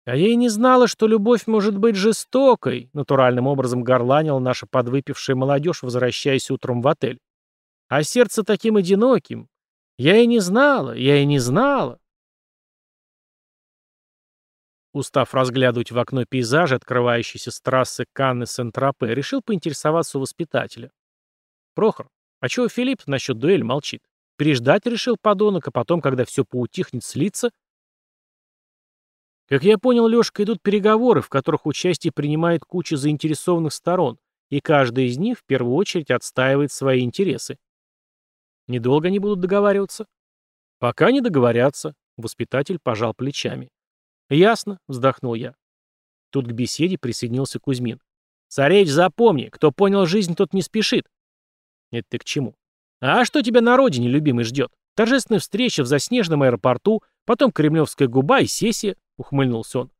А я и не знала, что любовь может быть жестокой, натуральным образом горланила наша подвыпившая молодежь, возвращаясь утром в отель. А сердце таким одиноким. Я и не знала, я и не знала. Устав разглядывать в окно пейзажи, открывающиеся с трассы Канны Сент-Тропе, решил поинтересоваться у воспитателя. «Прохор, а чего Филипп насчет дуэли молчит? Переждать решил подонок, а потом, когда все поутихнет, слиться?» Как я понял, Лешка, идут переговоры, в которых участие принимает куча заинтересованных сторон, и каждая из них в первую очередь отстаивает свои интересы. Недолго они будут договариваться? Пока не договорятся, воспитатель пожал плечами. Ясно, вздохнул я. Тут к беседе присоединился Кузьмин. Царевич, запомни, кто понял жизнь, тот не спешит. Это ты к чему? А что тебя на родине, любимый, ждет? Торжественная встреча в заснеженном аэропорту, потом Кремлевская губа и сессия ухмыльнулся он.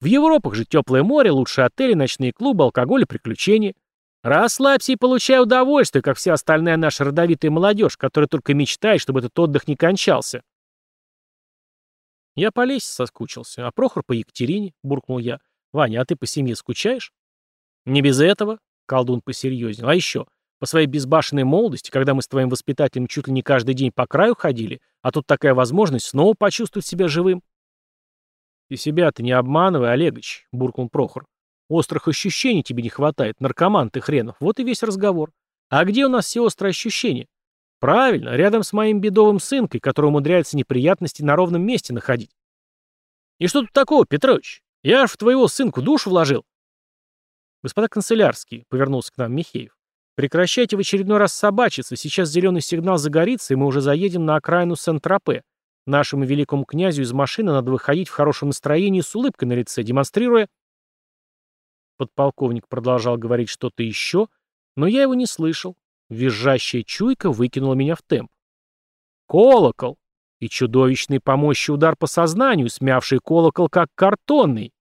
В Европах же теплое море, лучшие отели, ночные клубы, алкоголь и приключения. Расслабься и получай удовольствие, как вся остальная наша родовитая молодежь, которая только мечтает, чтобы этот отдых не кончался. Я по Лесе соскучился, а Прохор по Екатерине, буркнул я. Ваня, а ты по семье скучаешь? Не без этого, колдун посерьезнел. А еще, по своей безбашенной молодости, когда мы с твоим воспитателем чуть ли не каждый день по краю ходили, а тут такая возможность снова почувствовать себя живым. «Ты себя-то не обманывай, Олегович», — буркнул Прохор. «Острых ощущений тебе не хватает, наркоман ты хренов. Вот и весь разговор. А где у нас все острые ощущения? Правильно, рядом с моим бедовым сынкой, который умудряется неприятности на ровном месте находить. И что тут такого, Петрович? Я аж в твоего сынку душу вложил. Господа канцелярские, повернулся к нам Михеев. Прекращайте в очередной раз собачиться, сейчас зеленый сигнал загорится, и мы уже заедем на окраину Сент-Тропе. Нашему великому князю из машины надо выходить в хорошем настроении с улыбкой на лице, демонстрируя... Подполковник продолжал говорить что-то еще, но я его не слышал. Визжащая чуйка выкинула меня в темп. Колокол! И чудовищный помощи удар по сознанию, смявший колокол как картонный.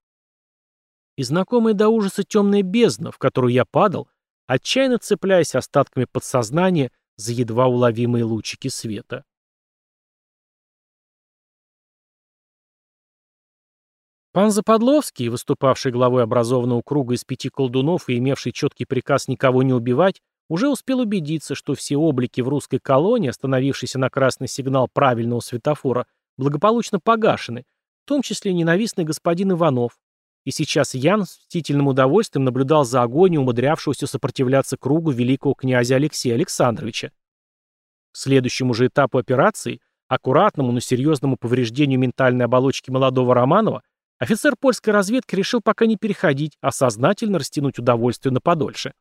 И знакомая до ужаса темная бездна, в которую я падал, отчаянно цепляясь остатками подсознания за едва уловимые лучики света. Пан Заподловский, выступавший главой образованного круга из пяти колдунов и имевший четкий приказ никого не убивать, уже успел убедиться, что все облики в русской колонии, остановившейся на красный сигнал правильного светофора, благополучно погашены, в том числе ненавистный господин Иванов. И сейчас Ян с мстительным удовольствием наблюдал за агонией умудрявшегося сопротивляться кругу великого князя Алексея Александровича. Следующему же этапу операции, аккуратному, но серьезному повреждению ментальной оболочки молодого Романова, Офицер польской разведки решил пока не переходить, а сознательно растянуть удовольствие на подольше.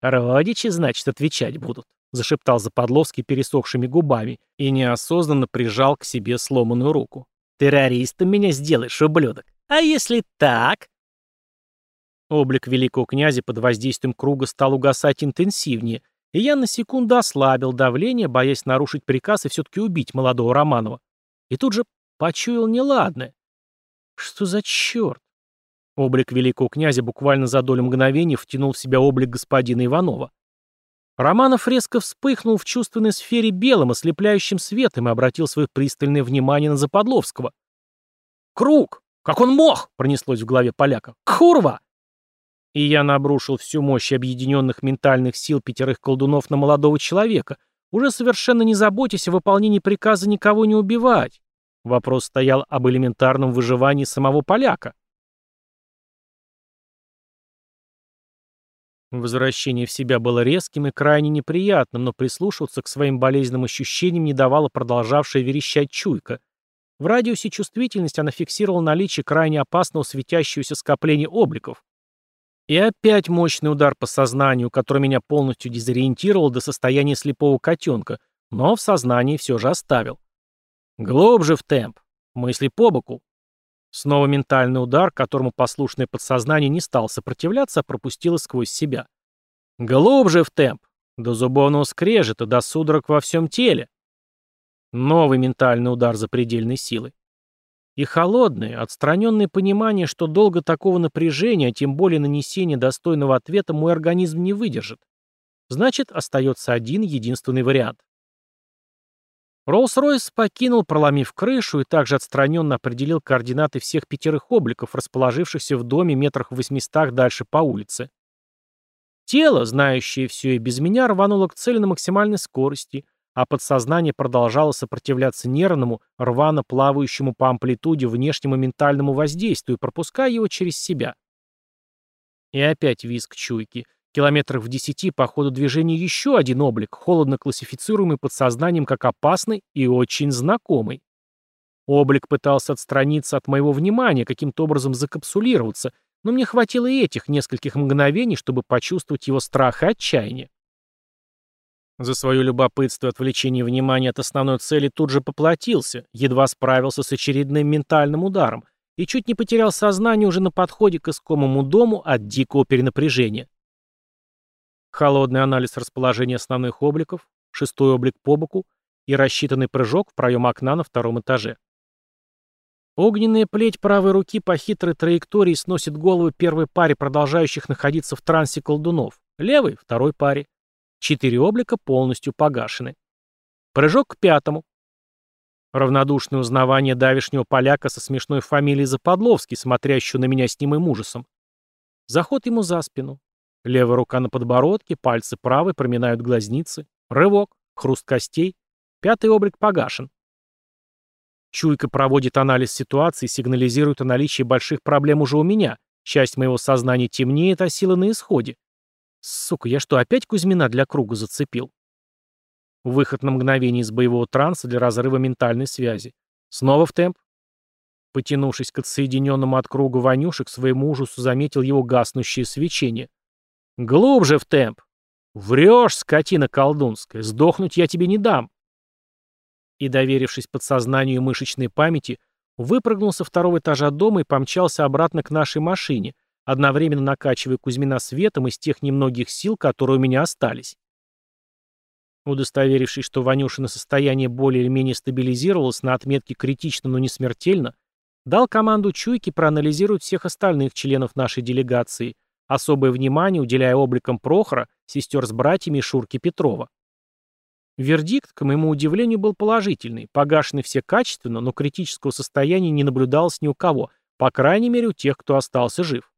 «Родичи, значит, отвечать будут», — зашептал Заподловский пересохшими губами и неосознанно прижал к себе сломанную руку. Террористом меня сделаешь, ублюдок. А если так? Облик великого князя под воздействием круга стал угасать интенсивнее, и я на секунду ослабил давление, боясь нарушить приказ и все-таки убить молодого Романова. И тут же почуял неладное. Что за черт? Облик великого князя буквально за долю мгновения втянул в себя облик господина Иванова. Романов резко вспыхнул в чувственной сфере белым, ослепляющим светом и обратил свое пристальное внимание на Западловского. «Круг! Как он мог!» — пронеслось в голове поляка. «Курва!» И я набрушил всю мощь объединенных ментальных сил пятерых колдунов на молодого человека, уже совершенно не заботясь о выполнении приказа никого не убивать. Вопрос стоял об элементарном выживании самого поляка. Возвращение в себя было резким и крайне неприятным, но прислушиваться к своим болезненным ощущениям не давала продолжавшая верещать чуйка. В радиусе чувствительности она фиксировала наличие крайне опасного светящегося скопления обликов. И опять мощный удар по сознанию, который меня полностью дезориентировал до состояния слепого котенка, но в сознании все же оставил. Глубже в темп. Мысли по боку. Снова ментальный удар, которому послушное подсознание не стало сопротивляться, а пропустило сквозь себя. Глубже в темп. До зубовного скрежета, до судорог во всем теле. Новый ментальный удар за предельной силой. И холодное, отстраненное понимание, что долго такого напряжения, а тем более нанесения достойного ответа мой организм не выдержит. Значит, остается один единственный вариант. Роллс-Ройс покинул, проломив крышу, и также отстраненно определил координаты всех пятерых обликов, расположившихся в доме метрах в восьмистах дальше по улице. Тело, знающее все и без меня, рвануло к цели на максимальной скорости — а подсознание продолжало сопротивляться нервному, рвано плавающему по амплитуде внешнему ментальному воздействию, пропуская его через себя. И опять визг чуйки. Километрах в десяти по ходу движения еще один облик, холодно классифицируемый подсознанием как опасный и очень знакомый. Облик пытался отстраниться от моего внимания, каким-то образом закапсулироваться, но мне хватило и этих нескольких мгновений, чтобы почувствовать его страх и отчаяние. За свое любопытство и отвлечение внимания от основной цели тут же поплатился, едва справился с очередным ментальным ударом и чуть не потерял сознание уже на подходе к искомому дому от дикого перенапряжения. Холодный анализ расположения основных обликов, шестой облик по боку и рассчитанный прыжок в проем окна на втором этаже. Огненная плеть правой руки по хитрой траектории сносит головы первой паре продолжающих находиться в трансе колдунов, левой — второй паре. Четыре облика полностью погашены. Прыжок к пятому. Равнодушное узнавание давишнего поляка со смешной фамилией Западловский, смотрящего на меня с немым ужасом. Заход ему за спину. Левая рука на подбородке, пальцы правой проминают глазницы. Рывок, хруст костей. Пятый облик погашен. Чуйка проводит анализ ситуации и сигнализирует о наличии больших проблем уже у меня. Часть моего сознания темнеет, а сила на исходе. Сука, я что, опять Кузьмина для круга зацепил? Выход на мгновение из боевого транса для разрыва ментальной связи. Снова в темп. Потянувшись к отсоединенному от круга Ванюшек, к своему ужасу заметил его гаснущее свечение. Глубже в темп. Врешь, скотина колдунская, сдохнуть я тебе не дам. И, доверившись подсознанию мышечной памяти, выпрыгнул со второго этажа дома и помчался обратно к нашей машине — одновременно накачивая Кузьмина светом из тех немногих сил, которые у меня остались. Удостоверившись, что Ванюшина состояние более или менее стабилизировалось на отметке критично, но не смертельно, дал команду Чуйке проанализировать всех остальных членов нашей делегации, особое внимание уделяя обликам Прохора, сестер с братьями и Шурки Петрова. Вердикт, к моему удивлению, был положительный. Погашены все качественно, но критического состояния не наблюдалось ни у кого, по крайней мере у тех, кто остался жив.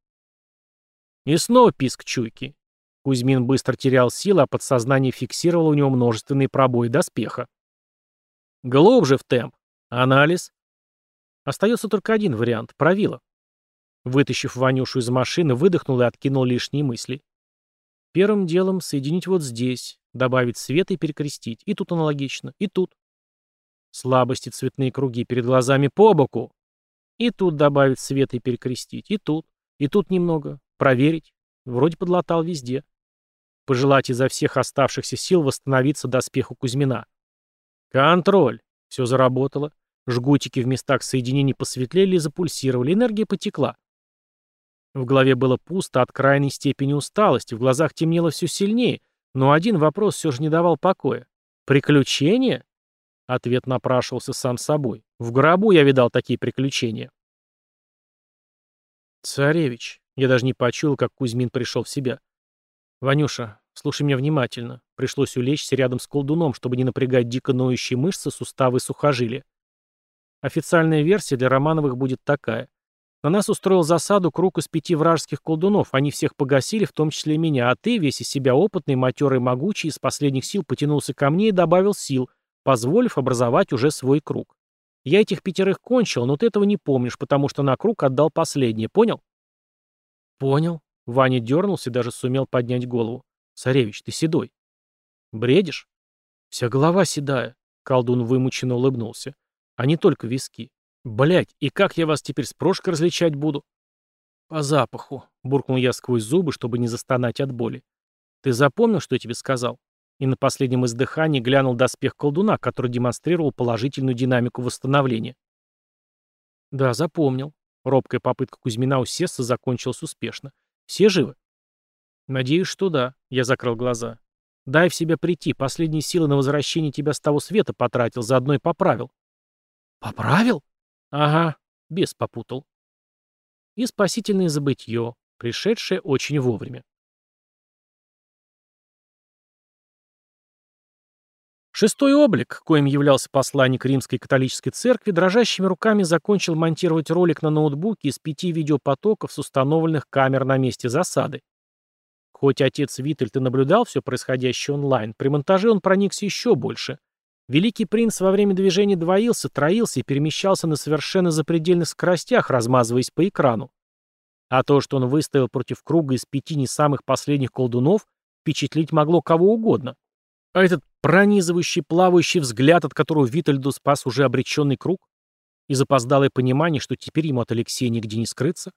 И снова писк чуйки. Кузьмин быстро терял силы, а подсознание фиксировало у него множественные пробои доспеха. Глубже в темп. Анализ. Остается только один вариант — правило. Вытащив Ванюшу из машины, выдохнул и откинул лишние мысли. Первым делом соединить вот здесь, добавить свет и перекрестить. И тут аналогично, и тут. Слабости цветные круги перед глазами по боку. И тут добавить свет и перекрестить, и тут, и тут немного. Проверить. Вроде подлатал везде. Пожелать изо всех оставшихся сил восстановиться доспеху Кузьмина. Контроль. Все заработало. Жгутики в местах соединений посветлели и запульсировали, энергия потекла. В голове было пусто от крайней степени усталости, в глазах темнело все сильнее, но один вопрос все же не давал покоя. «Приключения?» Ответ напрашивался сам собой. «В гробу я видал такие приключения». «Царевич», я даже не почуял, как Кузьмин пришел в себя. «Ванюша, слушай меня внимательно. Пришлось улечься рядом с колдуном, чтобы не напрягать дико ноющие мышцы, суставы и сухожилия. Официальная версия для Романовых будет такая. На нас устроил засаду круг из пяти вражеских колдунов, они всех погасили, в том числе и меня, а ты, весь из себя опытный, матерый, могучий, из последних сил потянулся ко мне и добавил сил, позволив образовать уже свой круг. Я этих пятерых кончил, но ты этого не помнишь, потому что на круг отдал последнее, понял? Понял. Ваня дернулся и даже сумел поднять голову. Царевич, ты седой. Бредишь? Вся голова седая. Колдун вымученно улыбнулся. А не только виски. Блять, и как я вас теперь с прошкой различать буду? По запаху, буркнул я сквозь зубы, чтобы не застонать от боли. Ты запомнил, что я тебе сказал? И на последнем издыхании глянул доспех колдуна, который демонстрировал положительную динамику восстановления. Да, запомнил. Робкая попытка Кузьмина усесться закончилась успешно. Все живы? Надеюсь, что да. Я закрыл глаза. Дай в себя прийти. Последние силы на возвращение тебя с того света потратил, заодно и поправил. Поправил? Ага, бес попутал. И спасительное забытье, пришедшее очень вовремя. Шестой облик, коим являлся посланник Римской католической церкви, дрожащими руками закончил монтировать ролик на ноутбуке из пяти видеопотоков с установленных камер на месте засады. Хоть отец Витальд и наблюдал все происходящее онлайн, при монтаже он проникся еще больше – Великий принц во время движения двоился, троился и перемещался на совершенно запредельных скоростях, размазываясь по экрану. А то, что он выставил против круга из пяти не самых последних колдунов, впечатлить могло кого угодно. А этот пронизывающий, плавающий взгляд, от которого Витальду спас уже обреченный круг? И запоздалое понимание, что теперь ему от Алексея нигде не скрыться?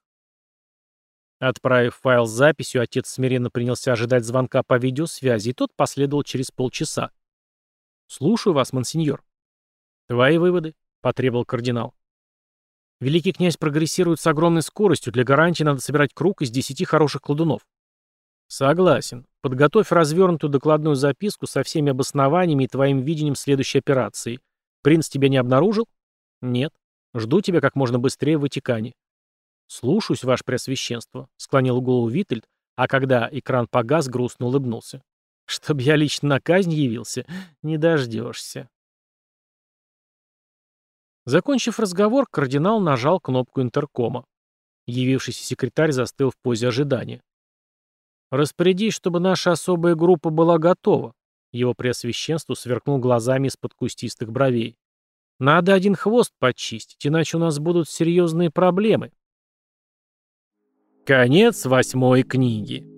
Отправив файл с записью, отец смиренно принялся ожидать звонка по видеосвязи, и тот последовал через полчаса. «Слушаю вас, монсеньор». «Твои выводы», — потребовал кардинал. «Великий князь прогрессирует с огромной скоростью. Для гарантии надо собирать круг из десяти хороших колдунов». «Согласен. Подготовь развернутую докладную записку со всеми обоснованиями и твоим видением следующей операции. Принц тебя не обнаружил?» «Нет. Жду тебя как можно быстрее в Ватикане». «Слушаюсь, ваше преосвященство», — склонил голову Витальд, а когда экран погас, грустно улыбнулся. Чтоб я лично на казнь явился, не дождешься. Закончив разговор, кардинал нажал кнопку интеркома. Явившийся секретарь застыл в позе ожидания. «Распорядись, чтобы наша особая группа была готова», его преосвященство сверкнул глазами из-под кустистых бровей. «Надо один хвост почистить, иначе у нас будут серьезные проблемы». Конец восьмой книги.